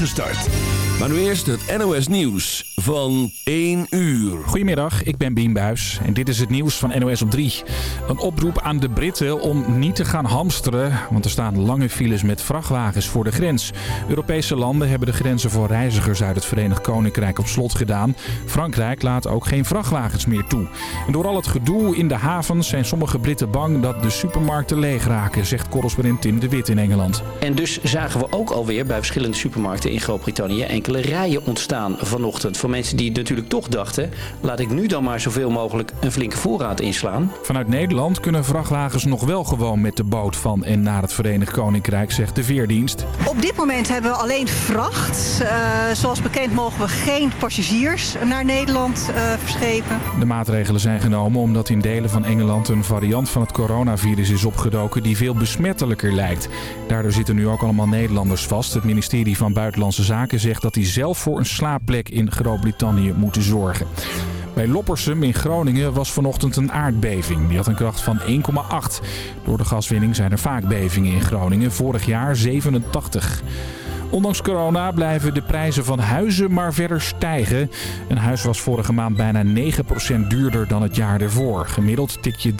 start. Maar nu eerst het NOS Nieuws van 1 uur. Goedemiddag, ik ben Bien Buijs en dit is het nieuws van NOS op 3. Een oproep aan de Britten om niet te gaan hamsteren, want er staan lange files met vrachtwagens voor de grens. Europese landen hebben de grenzen voor reizigers uit het Verenigd Koninkrijk op slot gedaan. Frankrijk laat ook geen vrachtwagens meer toe. En door al het gedoe in de havens zijn sommige Britten bang dat de supermarkten leeg raken, zegt correspondent Tim de Wit in Engeland. En dus zagen we ook alweer bij verschillende supermarkten in Groot-Brittannië enkele rijen ontstaan vanochtend. Voor mensen die natuurlijk toch dachten, laat ik nu dan maar zoveel mogelijk een flinke voorraad inslaan. Vanuit Nederland kunnen vrachtwagens nog wel gewoon met de boot van en naar het Verenigd Koninkrijk, zegt de Veerdienst. Op dit moment hebben we alleen vracht. Uh, zoals bekend mogen we geen passagiers naar Nederland uh, verschepen. De maatregelen zijn genomen omdat in delen van Engeland een variant van het coronavirus is opgedoken die veel besmettelijker lijkt. Daardoor zitten nu ook allemaal Nederlanders vast. Het ministerie van Buitenlandse Zaken zegt dat die zelf voor een slaapplek in Groot-Brittannië moeten zorgen. Bij Loppersum in Groningen was vanochtend een aardbeving. Die had een kracht van 1,8. Door de gaswinning zijn er vaak bevingen in Groningen. Vorig jaar 87. Ondanks corona blijven de prijzen van huizen maar verder stijgen. Een huis was vorige maand bijna 9% duurder dan het jaar ervoor. Gemiddeld tik je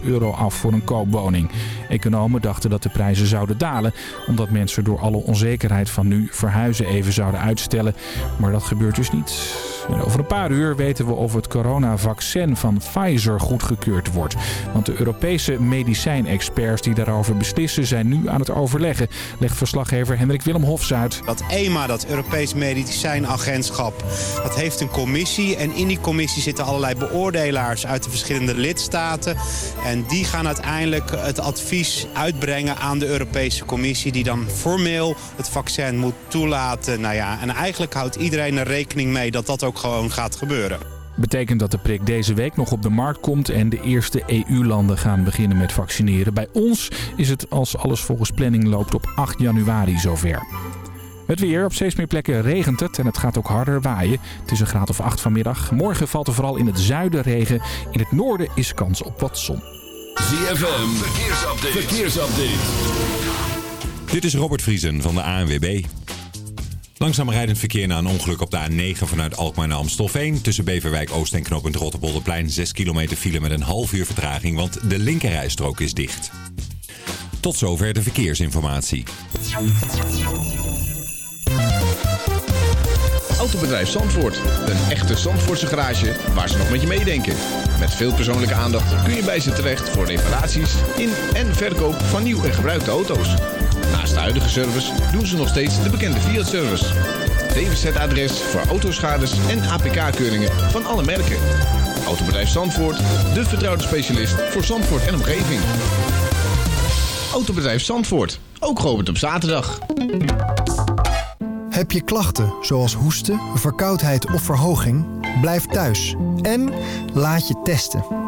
344.000 euro af voor een koopwoning. Economen dachten dat de prijzen zouden dalen... omdat mensen door alle onzekerheid van nu verhuizen even zouden uitstellen. Maar dat gebeurt dus niet. En over een paar uur weten we of het coronavaccin van Pfizer goedgekeurd wordt. Want de Europese medicijnexperts die daarover beslissen zijn nu aan het overleggen, legt verslaggever Hendrik Willem Hofs uit. Dat EMA, dat Europees Medicijnagentschap, dat heeft een commissie. En in die commissie zitten allerlei beoordelaars uit de verschillende lidstaten. En die gaan uiteindelijk het advies uitbrengen aan de Europese Commissie... die dan formeel het vaccin moet toelaten. Nou ja, en eigenlijk houdt iedereen er rekening mee dat dat ook gewoon gaat gebeuren. Betekent dat de prik deze week nog op de markt komt en de eerste EU-landen gaan beginnen met vaccineren. Bij ons is het als alles volgens planning loopt op 8 januari zover. Het weer. Op steeds meer plekken regent het en het gaat ook harder waaien. Het is een graad of 8 vanmiddag. Morgen valt er vooral in het zuiden regen. In het noorden is kans op wat zon. ZFM. Verkeersupdate. Verkeersupdate. Dit is Robert Vriesen van de ANWB. Langzaam rijdend verkeer na een ongeluk op de A9 vanuit Alkmaar naar Amstelveen. Tussen Beverwijk Oost en knooppunt Rotterpolderplein 6 kilometer file met een half uur vertraging, want de linkerrijstrook is dicht. Tot zover de verkeersinformatie. Autobedrijf Zandvoort. Een echte Zandvoortse garage waar ze nog met je meedenken. Met veel persoonlijke aandacht kun je bij ze terecht voor reparaties in en verkoop van nieuw en gebruikte auto's. Naast de huidige service doen ze nog steeds de bekende Fiat-service. DWZ-adres voor autoschades en APK-keuringen van alle merken. Autobedrijf Zandvoort, de vertrouwde specialist voor Zandvoort en omgeving. Autobedrijf Zandvoort, ook geopend op zaterdag. Heb je klachten zoals hoesten, verkoudheid of verhoging? Blijf thuis en laat je testen.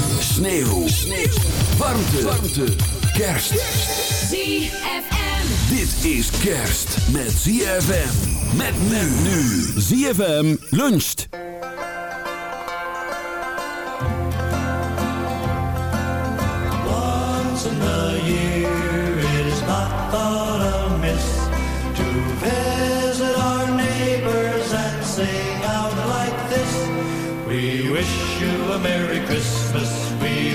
Sneeuw. Sneeuw. Warmte. Warmte. Kerst. ZFM. Dit is kerst met ZFM. Met men nu. ZFM luncht. Once in a year it is not thought amiss to visit our neighbors and sing out like this. We wish you a Merry Christmas.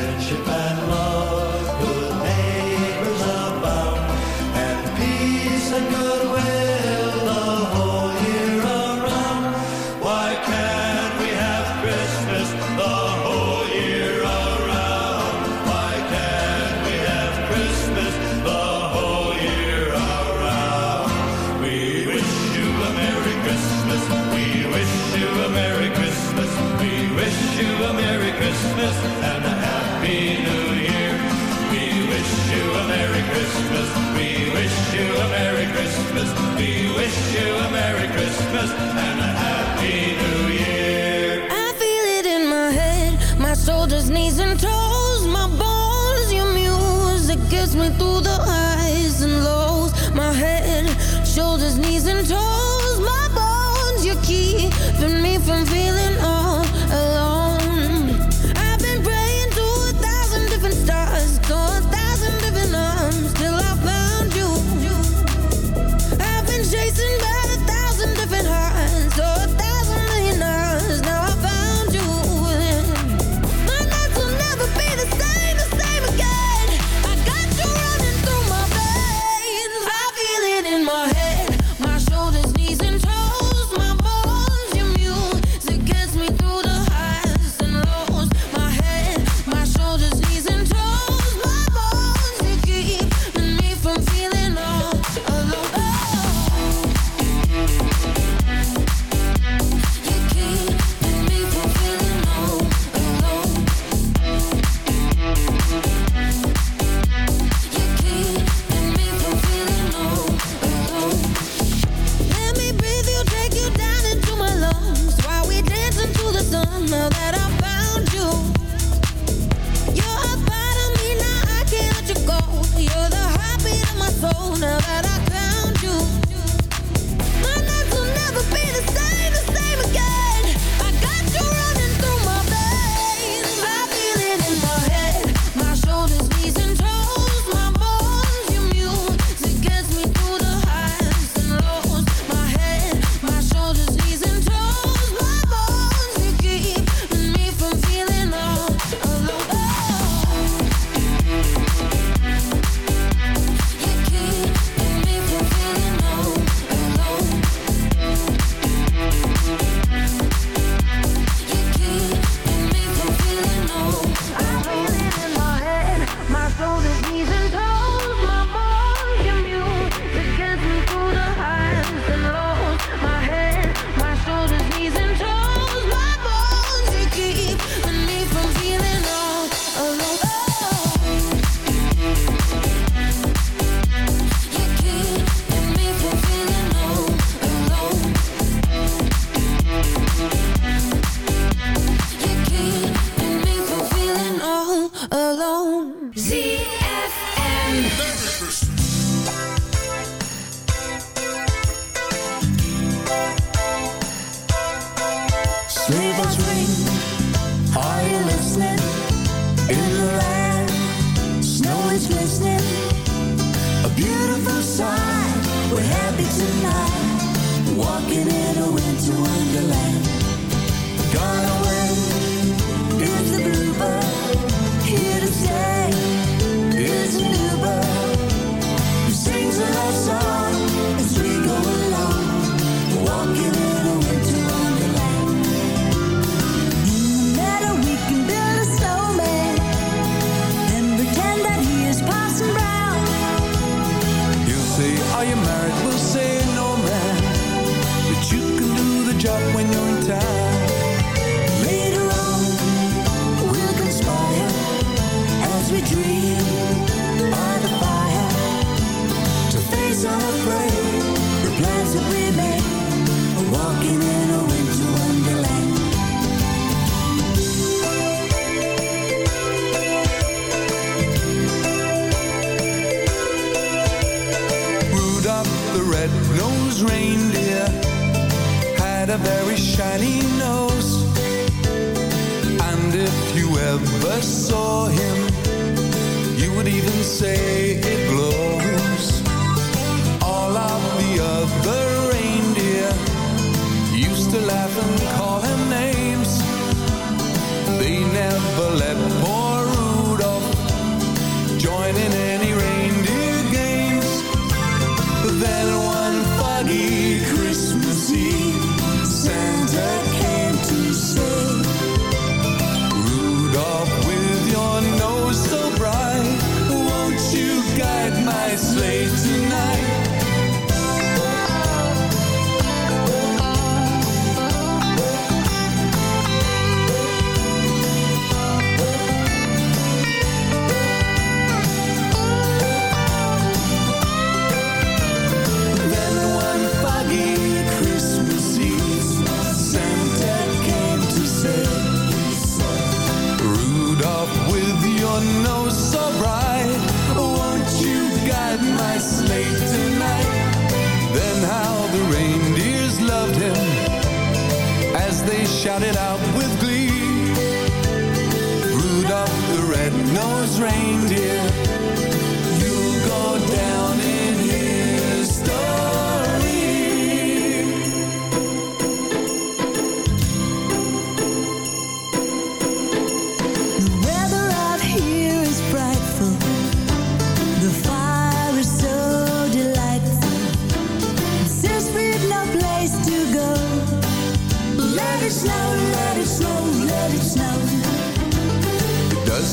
friendship me through the highs and lows. My head, shoulders, knees, and toes. My bones, you're keeping me from feeling. shouted out with glee. Rudolph the red-nosed reindeer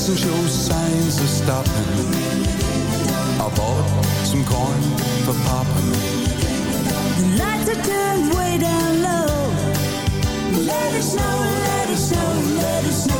and shows signs of stopping. I bought some corn for popping. The lights are turned way down low. Let it snow, let it snow, let it snow.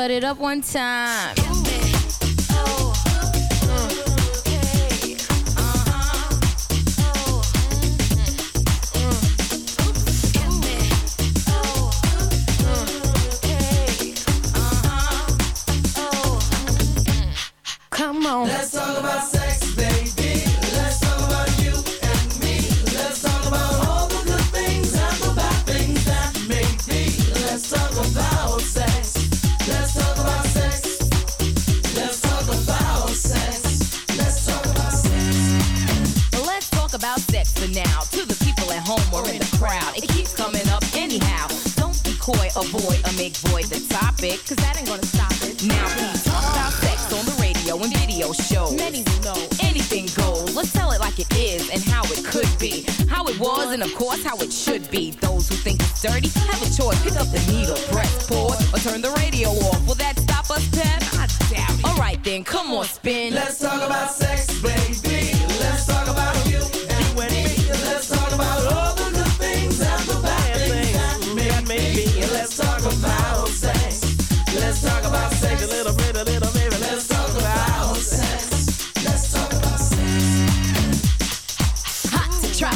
Cut it up one time.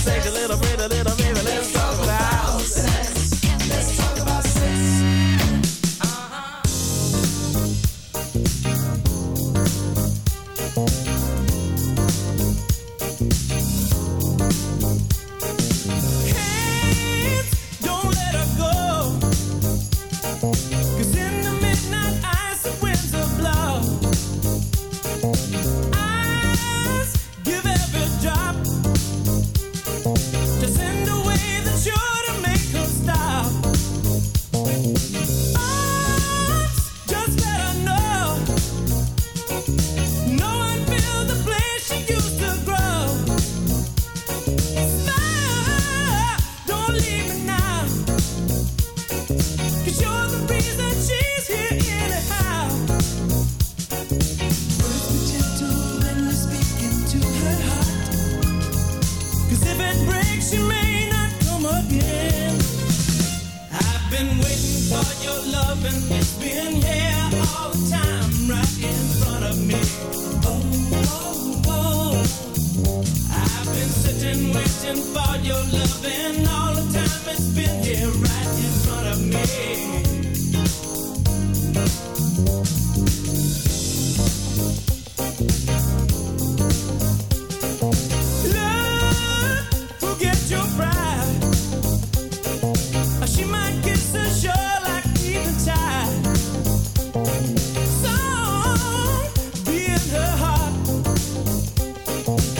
Sex a little Bye.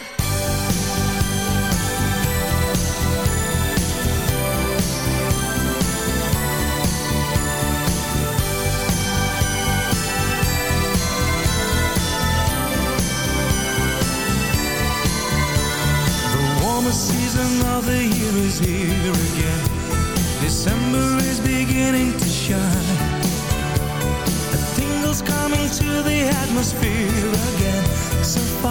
is here again. December is beginning to shine. A tingle's coming to the atmosphere again. So far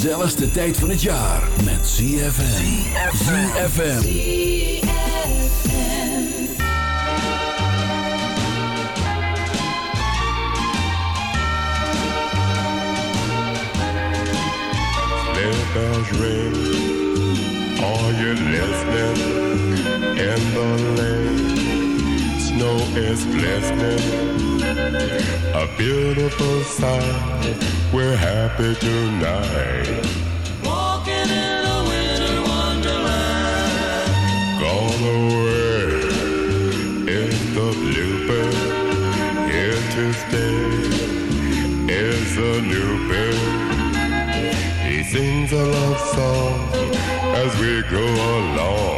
gezelligste tijd van het jaar met ZFM. ZFM. us ring, all you listening in the lane. know is blessed. A beautiful sight, we're happy tonight. Walking in a winter wonderland. Gone away is the bluebird. Here to stay is a new bird. He sings a love song as we go along.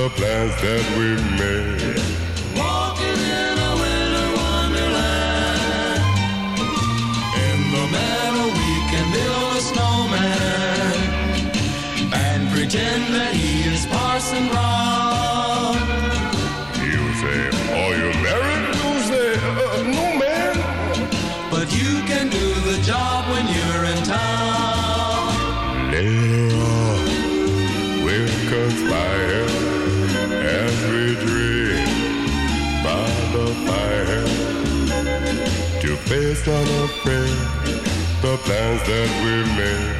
the plans that we made. Walking in a winter wonderland. In the meadow we can build a snowman and pretend that he is Parson Brown. You say, are you married? You say, uh, no, man. But you can do based on a friend, the plans that we made.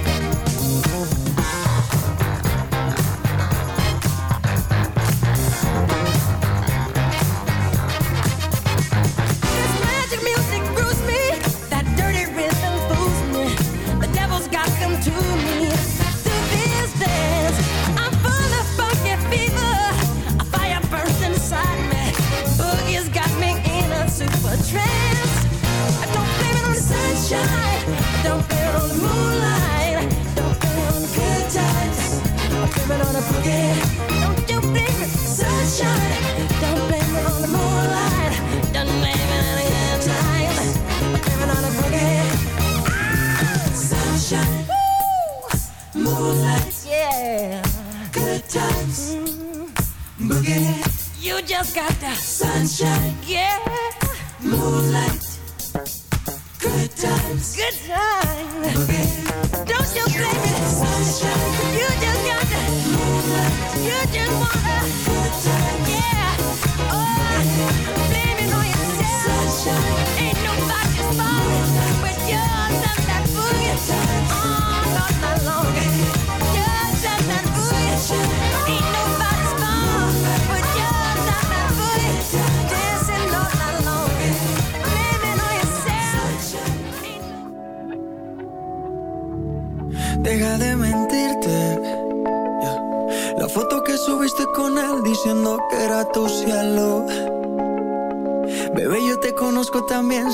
Got the sunshine,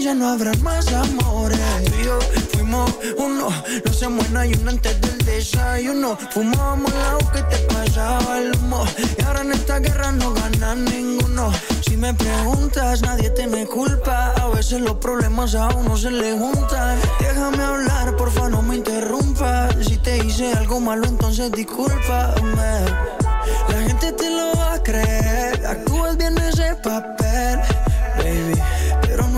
ya no habrá más amores. Tú y fuimos uno, no se muera y uno antes del desayuno. Fumábamos el que te pasaba el humo. Y ahora en esta guerra no gana ninguno. Si me preguntas, nadie te me culpa. A veces los problemas a uno se le juntan. Déjame hablar, porfa, no me interrumpas. Si te hice algo malo, entonces discúlpame. La gente te lo va a creer. Actúas bien ese papel, baby.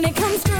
when it comes to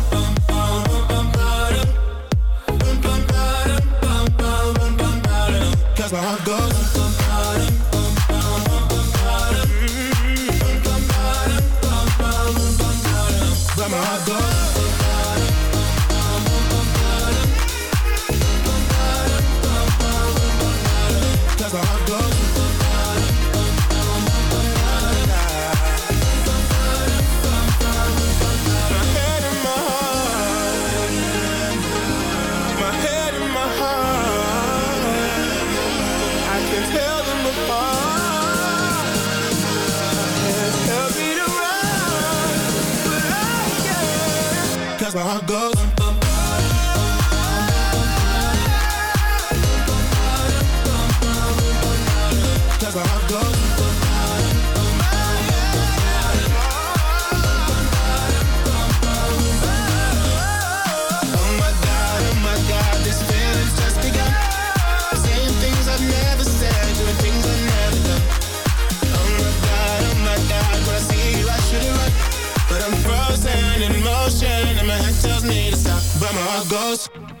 how it goes and my head tells me to stop, but my heart.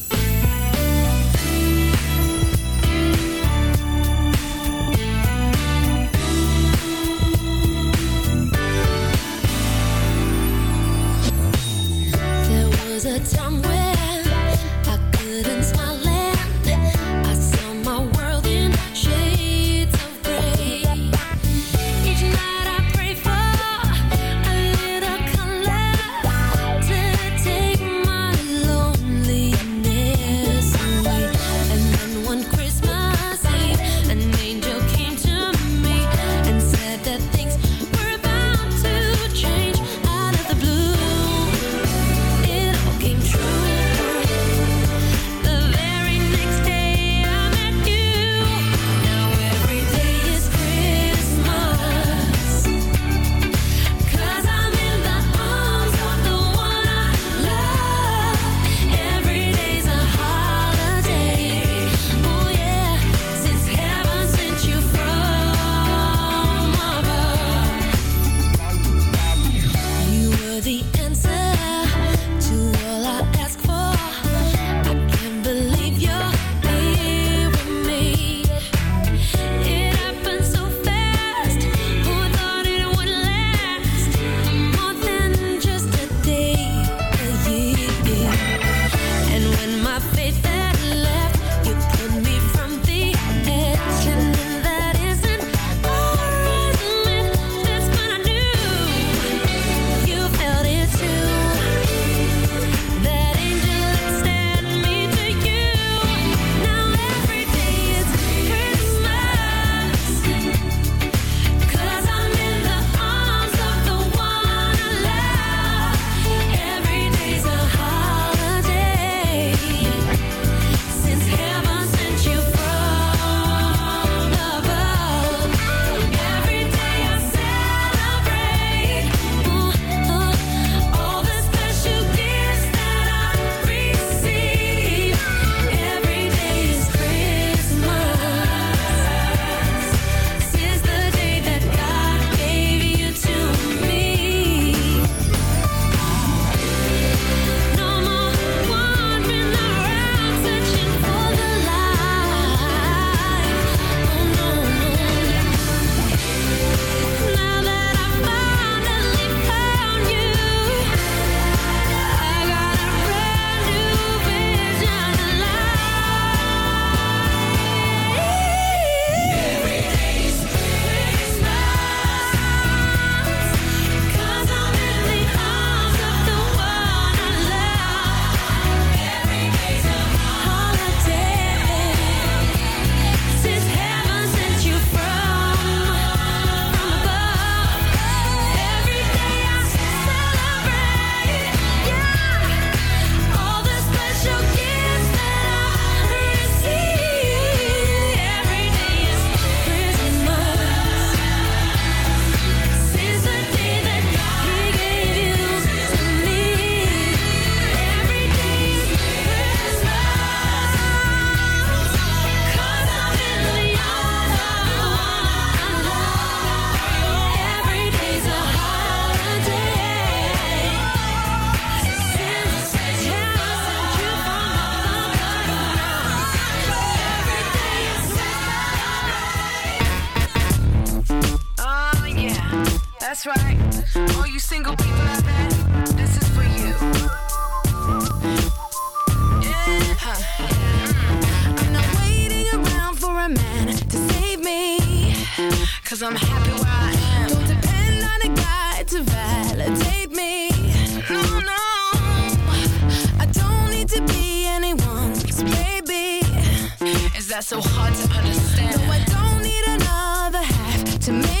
cause I'm happy where I am. Don't depend on a guy to validate me. No, no. I don't need to be anyone's baby. Is that so hard to understand? No, I don't need another half to make